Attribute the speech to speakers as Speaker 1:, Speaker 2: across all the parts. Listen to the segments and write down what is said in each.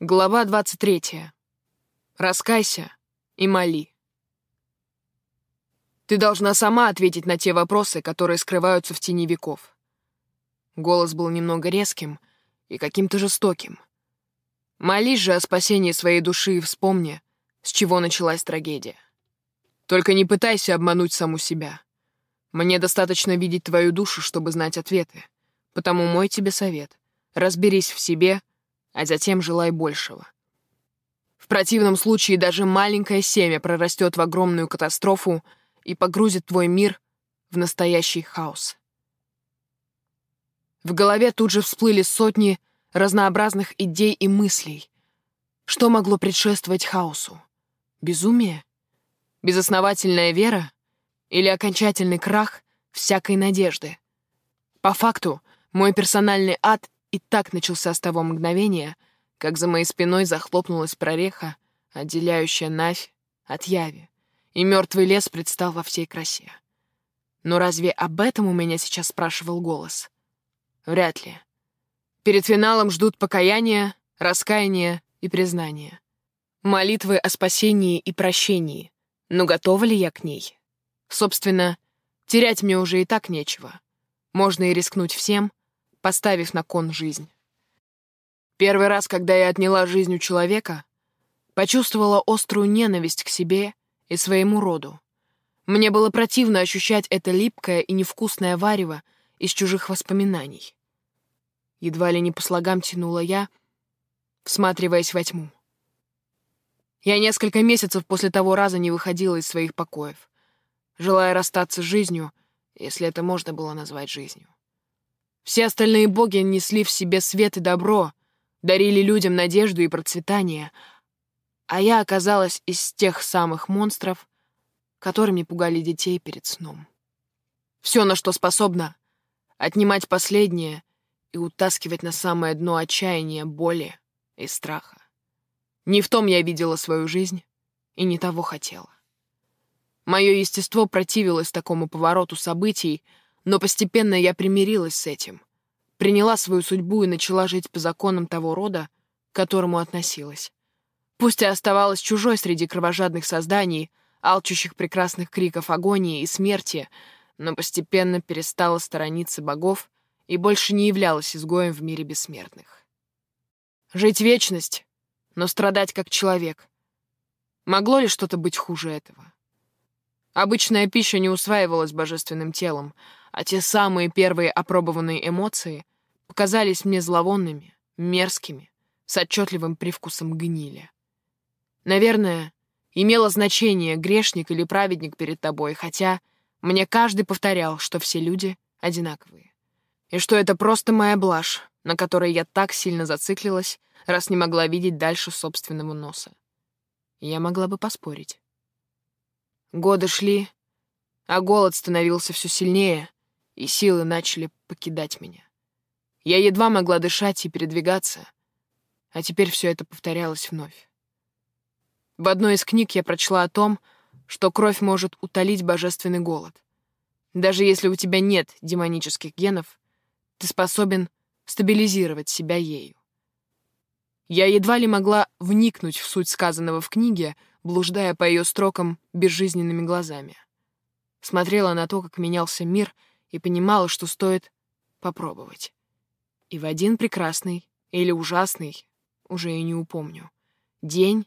Speaker 1: Глава 23. Раскайся и моли. Ты должна сама ответить на те вопросы, которые скрываются в тени веков. Голос был немного резким и каким-то жестоким. Молись же о спасении своей души и вспомни, с чего началась трагедия. Только не пытайся обмануть саму себя. Мне достаточно видеть твою душу, чтобы знать ответы. Потому мой тебе совет — разберись в себе — а затем желай большего. В противном случае даже маленькое семя прорастет в огромную катастрофу и погрузит твой мир в настоящий хаос. В голове тут же всплыли сотни разнообразных идей и мыслей. Что могло предшествовать хаосу? Безумие? Безосновательная вера? Или окончательный крах всякой надежды? По факту, мой персональный ад и так начался с того мгновения, как за моей спиной захлопнулась прореха, отделяющая Навь от Яви, и мертвый лес предстал во всей красе. Но разве об этом у меня сейчас спрашивал голос? Вряд ли. Перед финалом ждут покаяние, раскаяние и признание. Молитвы о спасении и прощении. Но готова ли я к ней? Собственно, терять мне уже и так нечего. Можно и рискнуть всем, поставив на кон жизнь. Первый раз, когда я отняла жизнь у человека, почувствовала острую ненависть к себе и своему роду. Мне было противно ощущать это липкое и невкусное варево из чужих воспоминаний. Едва ли не по слогам тянула я, всматриваясь во тьму. Я несколько месяцев после того раза не выходила из своих покоев, желая расстаться с жизнью, если это можно было назвать жизнью. Все остальные боги несли в себе свет и добро, дарили людям надежду и процветание, а я оказалась из тех самых монстров, которыми пугали детей перед сном. Все, на что способна — отнимать последнее и утаскивать на самое дно отчаяния, боли и страха. Не в том я видела свою жизнь и не того хотела. Мое естество противилось такому повороту событий — но постепенно я примирилась с этим, приняла свою судьбу и начала жить по законам того рода, к которому относилась. Пусть и оставалась чужой среди кровожадных созданий, алчущих прекрасных криков агонии и смерти, но постепенно перестала сторониться богов и больше не являлась изгоем в мире бессмертных. Жить вечность, но страдать как человек. Могло ли что-то быть хуже этого? Обычная пища не усваивалась божественным телом, а те самые первые опробованные эмоции показались мне зловонными, мерзкими, с отчетливым привкусом гнили. Наверное, имело значение, грешник или праведник перед тобой, хотя мне каждый повторял, что все люди одинаковые. И что это просто моя блажь, на которой я так сильно зациклилась, раз не могла видеть дальше собственного носа. Я могла бы поспорить. Годы шли, а голод становился все сильнее, и силы начали покидать меня. Я едва могла дышать и передвигаться, а теперь все это повторялось вновь. В одной из книг я прочла о том, что кровь может утолить божественный голод. Даже если у тебя нет демонических генов, ты способен стабилизировать себя ею. Я едва ли могла вникнуть в суть сказанного в книге, блуждая по ее строкам безжизненными глазами. Смотрела на то, как менялся мир — и понимала, что стоит попробовать. И в один прекрасный или ужасный, уже и не упомню, день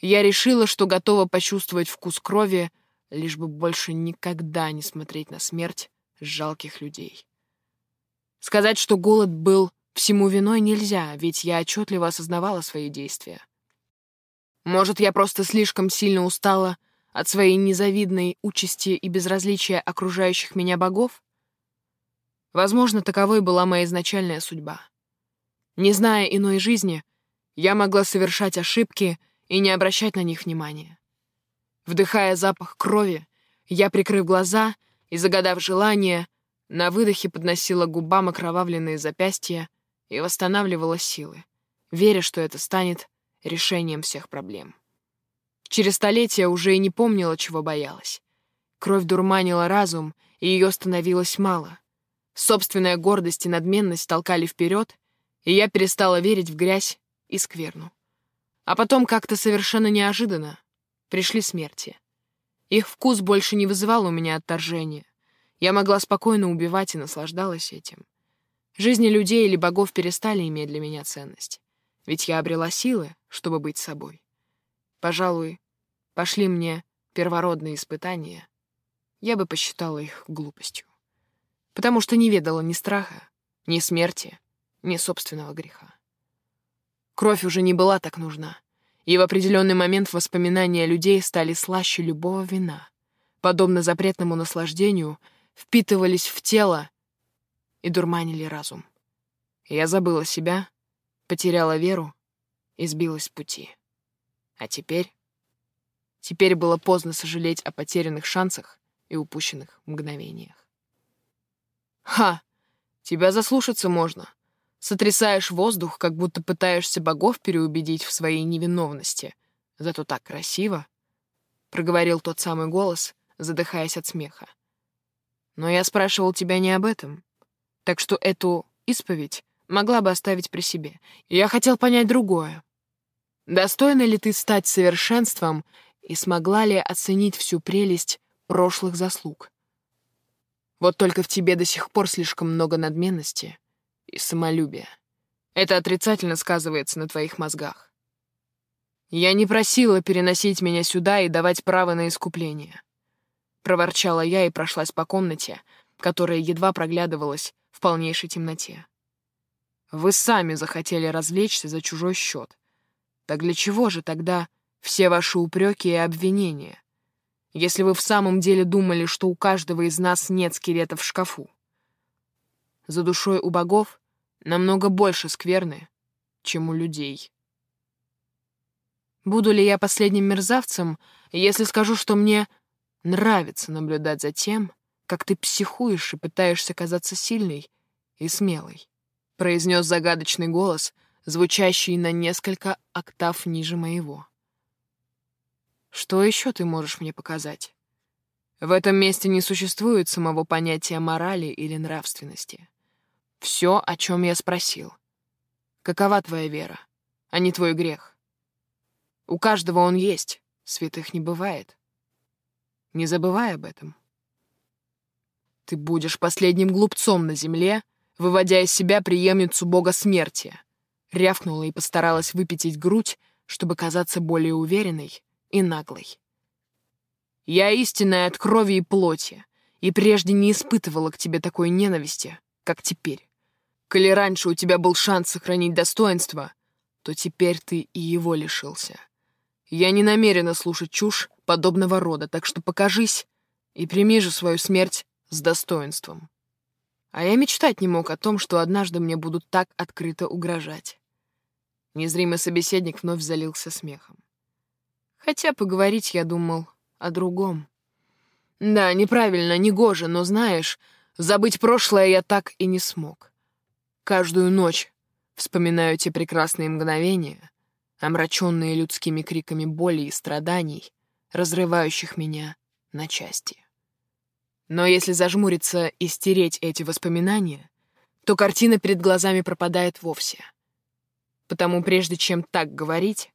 Speaker 1: я решила, что готова почувствовать вкус крови, лишь бы больше никогда не смотреть на смерть жалких людей. Сказать, что голод был всему виной, нельзя, ведь я отчетливо осознавала свои действия. Может, я просто слишком сильно устала от своей незавидной участи и безразличия окружающих меня богов? Возможно, таковой была моя изначальная судьба. Не зная иной жизни, я могла совершать ошибки и не обращать на них внимания. Вдыхая запах крови, я, прикрыв глаза и загадав желание, на выдохе подносила губам окровавленные запястья и восстанавливала силы, веря, что это станет решением всех проблем. Через столетия уже и не помнила, чего боялась. Кровь дурманила разум, и ее становилось мало. Собственная гордость и надменность толкали вперед, и я перестала верить в грязь и скверну. А потом как-то совершенно неожиданно пришли смерти. Их вкус больше не вызывал у меня отторжения. Я могла спокойно убивать и наслаждалась этим. Жизни людей или богов перестали иметь для меня ценность. Ведь я обрела силы, чтобы быть собой. Пожалуй, пошли мне первородные испытания, я бы посчитала их глупостью. Потому что не ведала ни страха, ни смерти, ни собственного греха. Кровь уже не была так нужна, и в определенный момент воспоминания людей стали слаще любого вина, подобно запретному наслаждению, впитывались в тело и дурманили разум. Я забыла себя, потеряла веру и сбилась с пути. А теперь... Теперь было поздно сожалеть о потерянных шансах и упущенных мгновениях. «Ха! Тебя заслушаться можно. Сотрясаешь воздух, как будто пытаешься богов переубедить в своей невиновности. Зато так красиво!» — проговорил тот самый голос, задыхаясь от смеха. «Но я спрашивал тебя не об этом. Так что эту исповедь могла бы оставить при себе. Я хотел понять другое. Достойна ли ты стать совершенством и смогла ли оценить всю прелесть прошлых заслуг? Вот только в тебе до сих пор слишком много надменности и самолюбия. Это отрицательно сказывается на твоих мозгах. Я не просила переносить меня сюда и давать право на искупление. Проворчала я и прошлась по комнате, которая едва проглядывалась в полнейшей темноте. Вы сами захотели развлечься за чужой счет. Так для чего же тогда все ваши упреки и обвинения? Если вы в самом деле думали, что у каждого из нас нет скелета в шкафу. За душой у богов намного больше скверны, чем у людей. Буду ли я последним мерзавцем, если скажу, что мне нравится наблюдать за тем, как ты психуешь и пытаешься казаться сильной и смелой? произнес загадочный голос, звучащий на несколько октав ниже моего. Что еще ты можешь мне показать? В этом месте не существует самого понятия морали или нравственности. Все, о чем я спросил. Какова твоя вера, а не твой грех? У каждого он есть, святых не бывает. Не забывай об этом. Ты будешь последним глупцом на земле, выводя из себя преемницу бога смерти. Рявкнула и постаралась выпятить грудь, чтобы казаться более уверенной и наглой. Я истинная от крови и плоти, и прежде не испытывала к тебе такой ненависти, как теперь. Коли раньше у тебя был шанс сохранить достоинство, то теперь ты и его лишился. Я не намерена слушать чушь подобного рода, так что покажись и прими же свою смерть с достоинством. А я мечтать не мог о том, что однажды мне будут так открыто угрожать. Незримый собеседник вновь залился смехом. Хотя поговорить я думал о другом. Да, неправильно, негоже, но знаешь, забыть прошлое я так и не смог. Каждую ночь вспоминаю те прекрасные мгновения, омраченные людскими криками боли и страданий, разрывающих меня на части. Но если зажмуриться и стереть эти воспоминания, то картина перед глазами пропадает вовсе. Потому прежде чем так говорить,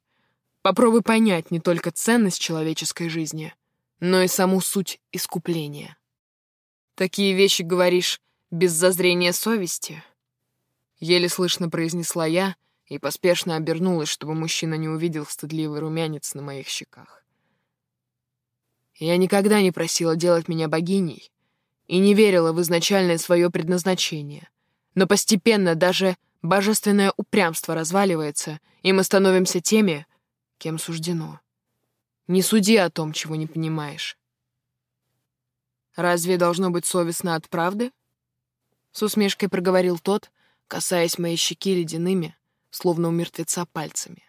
Speaker 1: попробуй понять не только ценность человеческой жизни, но и саму суть искупления. Такие вещи говоришь без зазрения совести? Еле слышно произнесла я и поспешно обернулась, чтобы мужчина не увидел стыдливый румянец на моих щеках. Я никогда не просила делать меня богиней и не верила в изначальное свое предназначение. Но постепенно даже божественное упрямство разваливается, и мы становимся теми, кем суждено. Не суди о том, чего не понимаешь. «Разве должно быть совестно от правды?» С усмешкой проговорил тот, касаясь моей щеки ледяными, словно у мертвеца пальцами.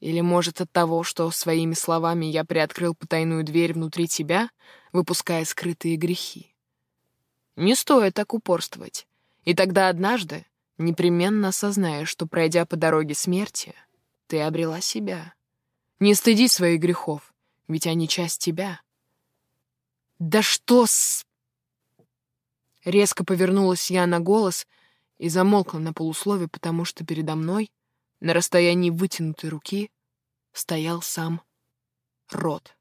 Speaker 1: Или, может, от того, что своими словами я приоткрыл потайную дверь внутри тебя, выпуская скрытые грехи. Не стоит так упорствовать. И тогда однажды непременно осознаешь, что, пройдя по дороге смерти, ты обрела себя. Не стыди своих грехов, ведь они часть тебя. Да что с... Резко повернулась я на голос и замолкла на полуслове, потому что передо мной, на расстоянии вытянутой руки, стоял сам Рот.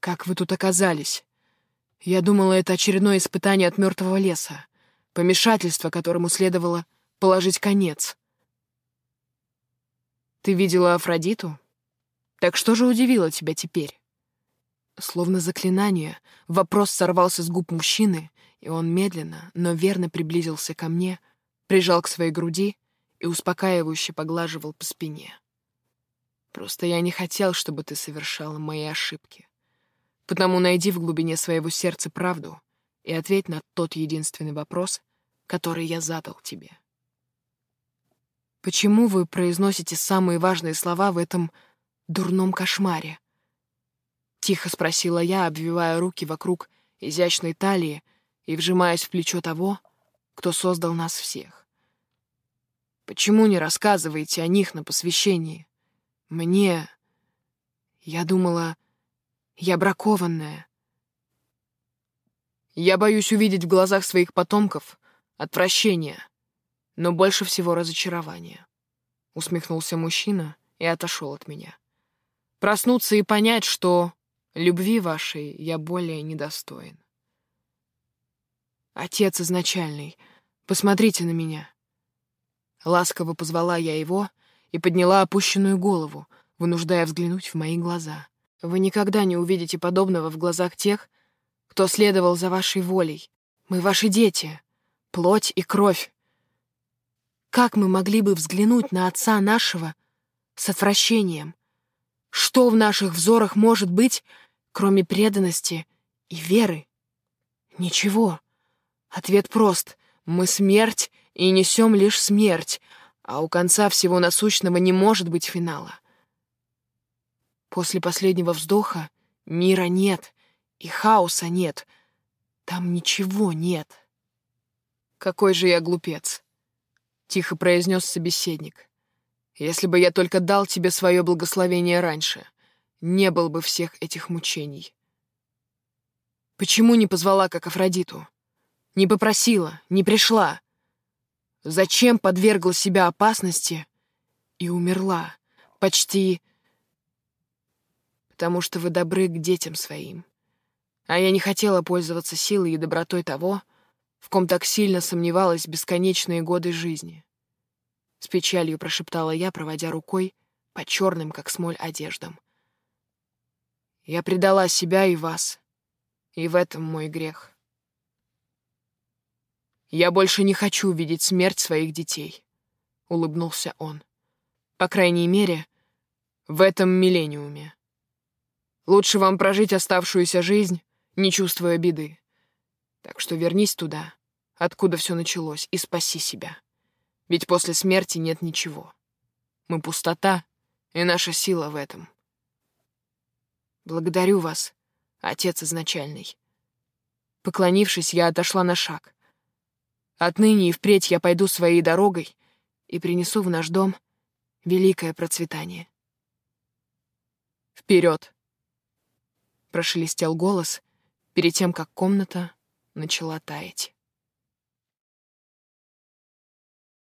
Speaker 1: «Как вы тут оказались? Я думала, это очередное испытание от мертвого леса, помешательство, которому следовало положить конец. Ты видела Афродиту? Так что же удивило тебя теперь?» Словно заклинание, вопрос сорвался с губ мужчины, и он медленно, но верно приблизился ко мне, прижал к своей груди и успокаивающе поглаживал по спине. Просто я не хотел, чтобы ты совершала мои ошибки. Потому найди в глубине своего сердца правду и ответь на тот единственный вопрос, который я задал тебе. Почему вы произносите самые важные слова в этом дурном кошмаре? Тихо спросила я, обвивая руки вокруг изящной талии и вжимаясь в плечо того, кто создал нас всех. Почему не рассказываете о них на посвящении? Мне... Я думала, я бракованная. Я боюсь увидеть в глазах своих потомков отвращение, но больше всего разочарование. Усмехнулся мужчина и отошел от меня. Проснуться и понять, что любви вашей я более недостоин. Отец изначальный, посмотрите на меня. Ласково позвала я его, и подняла опущенную голову, вынуждая взглянуть в мои глаза. Вы никогда не увидите подобного в глазах тех, кто следовал за вашей волей. Мы ваши дети, плоть и кровь. Как мы могли бы взглянуть на отца нашего с отвращением? Что в наших взорах может быть, кроме преданности и веры? Ничего. Ответ прост. Мы смерть и несем лишь смерть, а у конца всего насущного не может быть финала. После последнего вздоха мира нет, и хаоса нет. Там ничего нет. «Какой же я глупец!» — тихо произнес собеседник. «Если бы я только дал тебе свое благословение раньше, не было бы всех этих мучений. Почему не позвала, как Афродиту? Не попросила, не пришла?» Зачем подвергла себя опасности и умерла? Почти... Потому что вы добры к детям своим. А я не хотела пользоваться силой и добротой того, в ком так сильно сомневалась бесконечные годы жизни. С печалью прошептала я, проводя рукой по черным, как смоль, одеждам. Я предала себя и вас, и в этом мой грех. «Я больше не хочу видеть смерть своих детей», — улыбнулся он. «По крайней мере, в этом миллениуме. Лучше вам прожить оставшуюся жизнь, не чувствуя беды. Так что вернись туда, откуда все началось, и спаси себя. Ведь после смерти нет ничего. Мы пустота, и наша сила в этом. Благодарю вас, отец изначальный. Поклонившись, я отошла на шаг — Отныне и впредь я пойду своей дорогой и принесу в наш дом великое процветание. Вперед! Прошелестел голос перед тем, как комната начала таять.